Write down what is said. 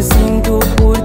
que sinto por